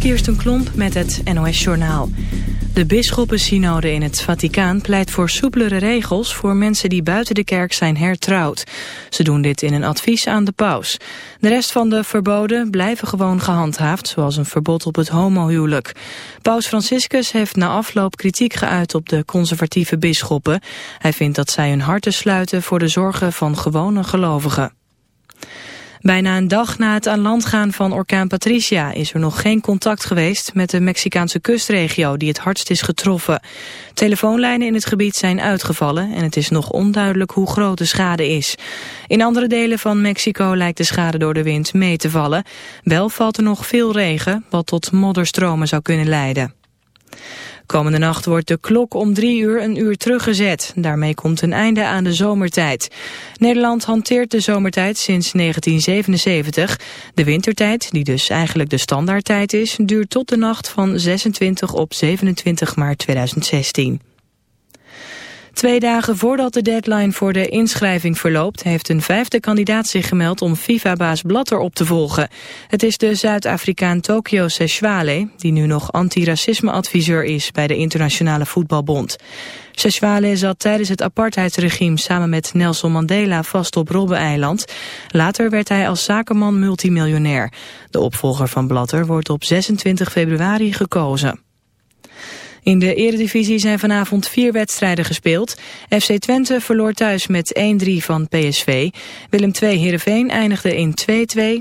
Kirsten Klomp met het NOS-journaal. De bisschoppensynode in het Vaticaan pleit voor soepelere regels... voor mensen die buiten de kerk zijn hertrouwd. Ze doen dit in een advies aan de paus. De rest van de verboden blijven gewoon gehandhaafd... zoals een verbod op het homohuwelijk. Paus Franciscus heeft na afloop kritiek geuit op de conservatieve bisschoppen. Hij vindt dat zij hun harten sluiten voor de zorgen van gewone gelovigen. Bijna een dag na het aan land gaan van orkaan Patricia is er nog geen contact geweest met de Mexicaanse kustregio die het hardst is getroffen. Telefoonlijnen in het gebied zijn uitgevallen en het is nog onduidelijk hoe groot de schade is. In andere delen van Mexico lijkt de schade door de wind mee te vallen. Wel valt er nog veel regen, wat tot modderstromen zou kunnen leiden. Komende nacht wordt de klok om drie uur een uur teruggezet. Daarmee komt een einde aan de zomertijd. Nederland hanteert de zomertijd sinds 1977. De wintertijd, die dus eigenlijk de standaardtijd is... duurt tot de nacht van 26 op 27 maart 2016. Twee dagen voordat de deadline voor de inschrijving verloopt... heeft een vijfde kandidaat zich gemeld om FIFA-baas Blatter op te volgen. Het is de Zuid-Afrikaan Tokyo Seshwale... die nu nog antiracisme-adviseur is bij de Internationale Voetbalbond. Seshwale zat tijdens het apartheidsregime samen met Nelson Mandela vast op Robben-eiland. Later werd hij als zakenman multimiljonair. De opvolger van Blatter wordt op 26 februari gekozen. In de eredivisie zijn vanavond vier wedstrijden gespeeld. FC Twente verloor thuis met 1-3 van PSV. Willem II Heerenveen eindigde in 2-2.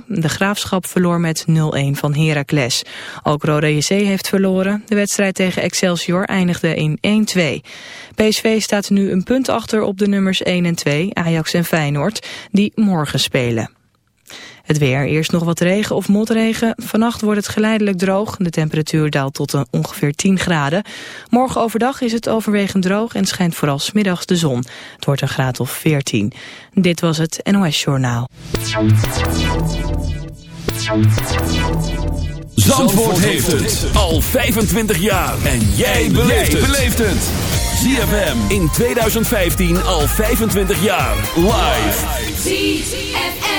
De Graafschap verloor met 0-1 van Heracles. Ook Rode JC heeft verloren. De wedstrijd tegen Excelsior eindigde in 1-2. PSV staat nu een punt achter op de nummers 1 en 2, Ajax en Feyenoord, die morgen spelen. Het weer, eerst nog wat regen of motregen. Vannacht wordt het geleidelijk droog. De temperatuur daalt tot ongeveer 10 graden. Morgen overdag is het overwegend droog en schijnt vooral smiddags de zon. Het wordt een graad of 14. Dit was het NOS Journaal. Zandvoort heeft het al 25 jaar. En jij beleeft het. ZFM in 2015 al 25 jaar. Live. ZFM.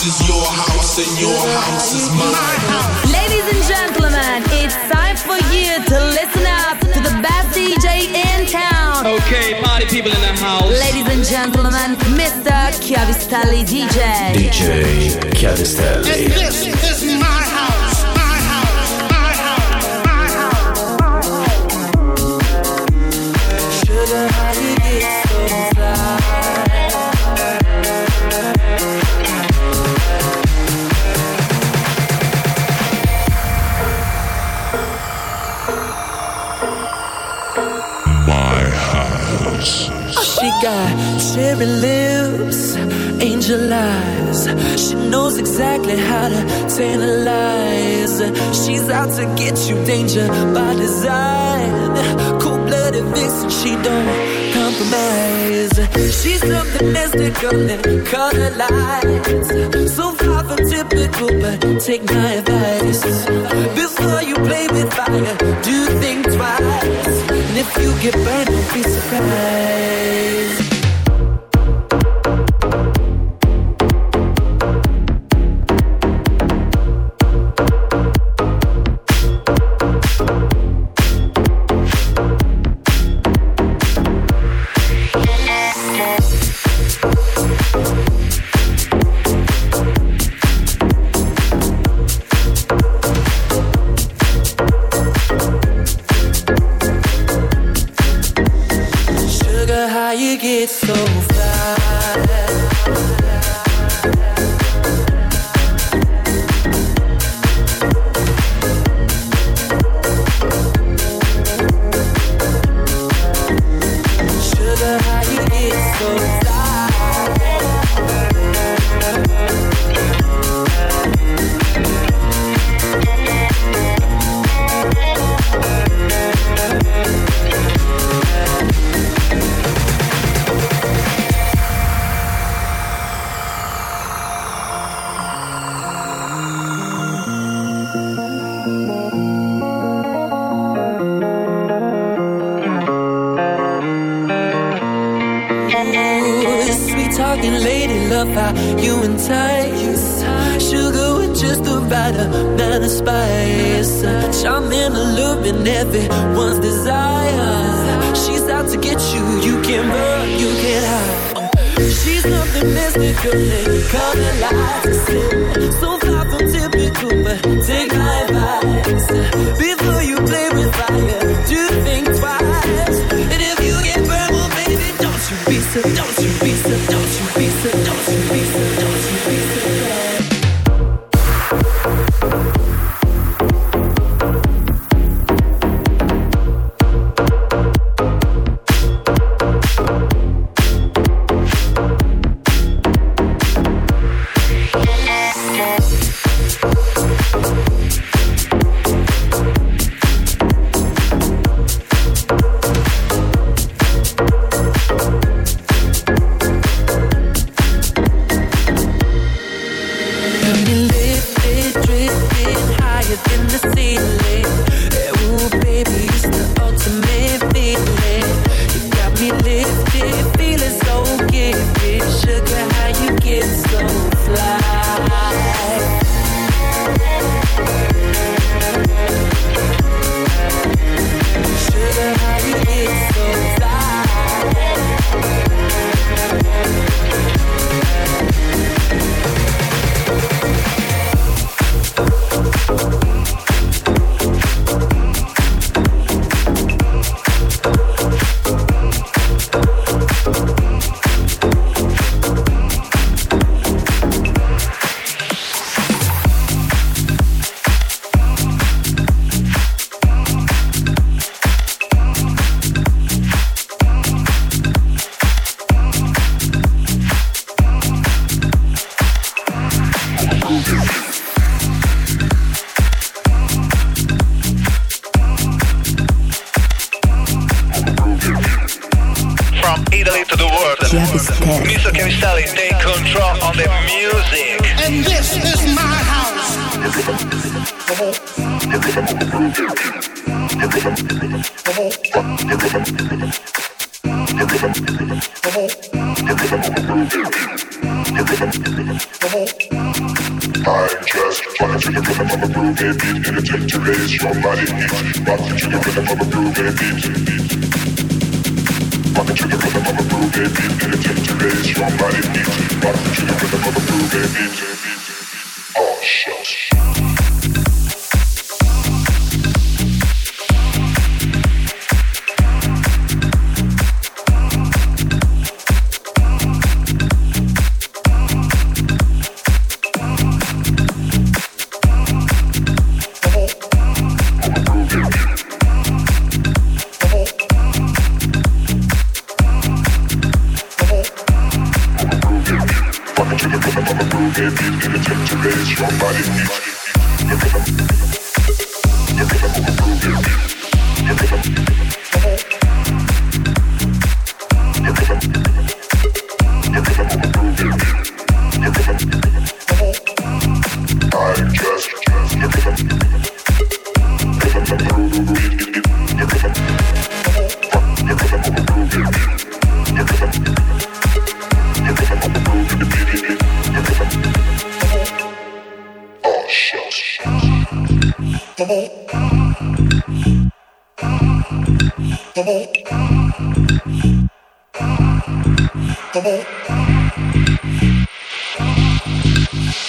My house. Is your house and your house is mine. Ladies and gentlemen, it's time for you to listen up to the best DJ in town. Okay, party people in the house. Ladies and gentlemen, Mr. Chiavistelli DJ. And this cherry lips, angel eyes. She knows exactly how to tantalize. She's out to get you, danger by design. Cold blooded vixen, she don't compromise. She's something mystical and color lights. So far from typical, but take my advice. Before you play with fire, do think twice. And if you get burned, don't be surprised. Mystical, they come Mr. Camisali, take control of the music. And this is my house. I just want to the rhythm of a groovy beat and it takes to raise your body heat. Want to the rhythm of a groovy beat. I'ma raise your the trigger rhythm of. Oh, shit. Somebody needs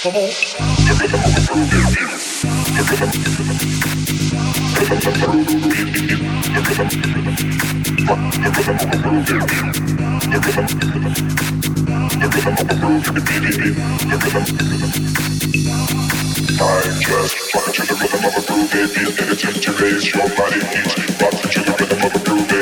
just fly to the rhythm of a groove, baby. It's to raise your body heat. Rock to the rhythm of a groove, baby.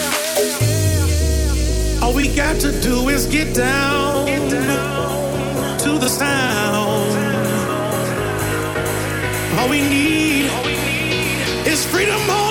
got to do is get down, get down to the sound. All we need, All we need is freedom.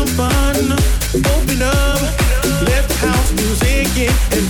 some fun. Open up, left house music in, and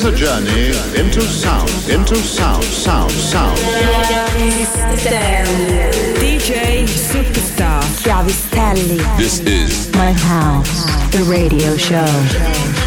Is a journey into sound, into sound, sound, sound. DJ Superstar Chiavistelli. This is My House, the radio show.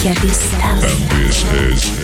Chiavistelli. And this is